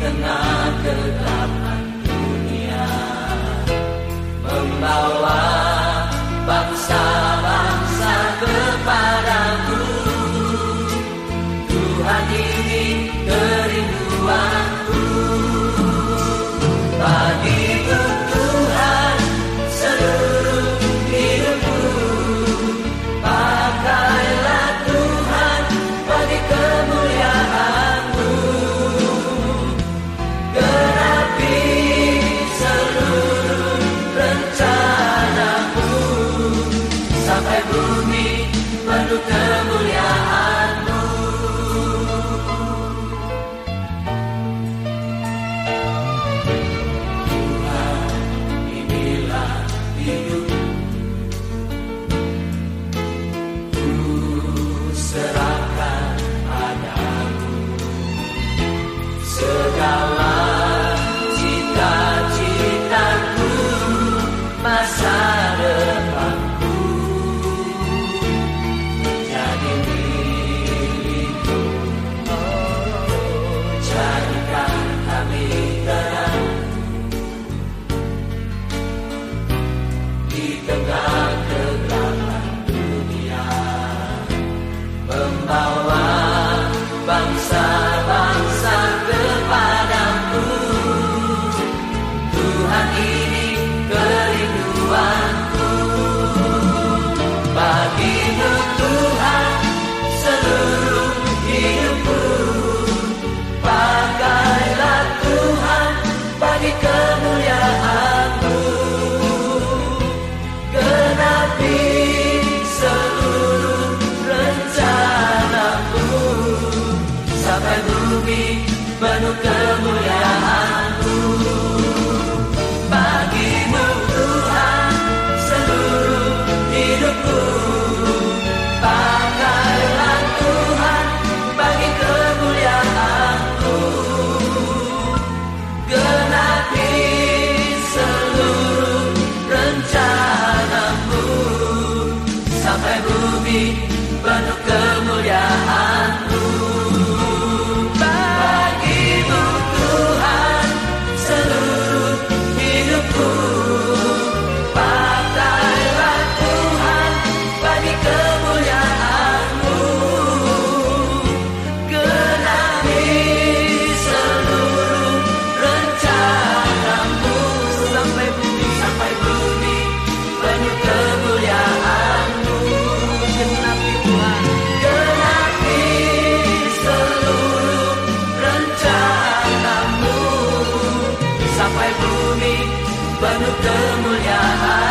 tengah gelap Genapi kemuliaanmu. Genapi seluruh rencanamu Sampai bumi penuh You. Sampai bumi penuh kemuliaanmu sampai